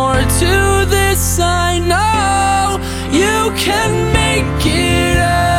more to this I know you can make it up.